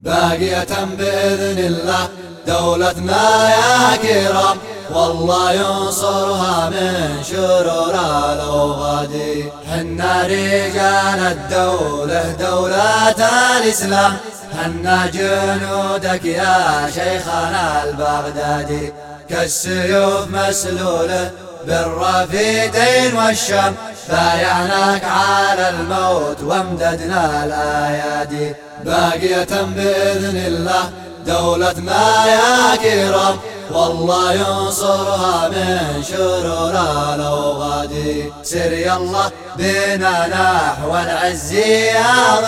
باقية بإذن الله دولتنا يا كرام والله ينصرها من شرور الأوغادي حنا رجال الدولة دولة الإسلام. حنا جنودك يا شيخنا البغدادي كالسيوف مسلولة بالرفيدين والشام. بايعناك على الموت وامددنا الأيادي باقية بإذن الله دولتنا يا كرام والله ينصرها من شرور الأوغادي سر يلا بنا نحو العز يا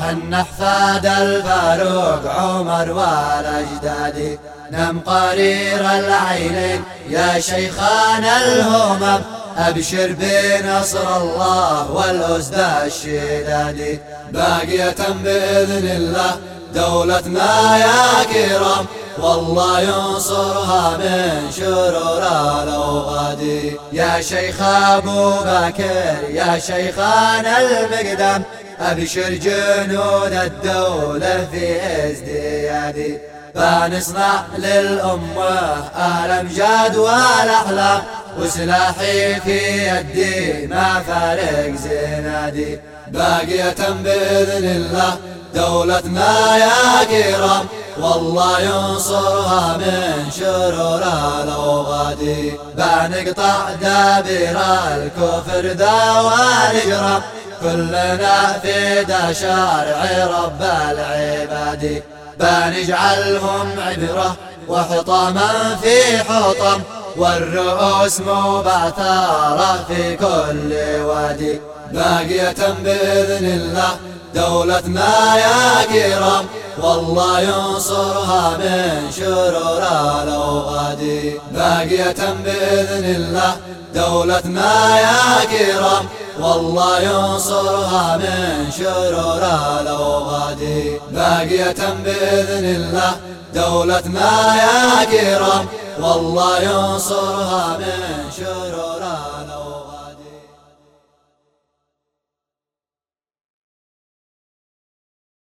حنا احفاد الفاروق عمر والأجداد؟ نم قرير العينين يا شيخان الهمم. أبشر بنصر الله والأسد الشداد. باقية بإذن الله دولتنا يا كرام. والله ينصرها من شرور الأوغاد. يا شيخ أبو بكر يا شيخان المقدام. أبشر جنود الدولة في ازدياد فنصنع للأمة الأمجاد والأحلام وسلاحي في يدي ما فارق زنادي. باقية بإذن الله دولتنا يا كرام والله ينصرها من شرور الأوغاد بنقطع دابر الكفر ذا والإجرام كلنا في دا شارع رب العباد. بنجعلهم عبرة وحطاما في حطم. والرؤوس مبعثرة في كل وادي. باقية بإذن الله دولتنا يا كرام والله ينصرها من شرور الأوغاد باقية بإذن الله دولتنا يا كرام والله ينصرها من شرور الأوغاد باقية بإذن الله. دولتنا يا كرام والله ينصرها من شرور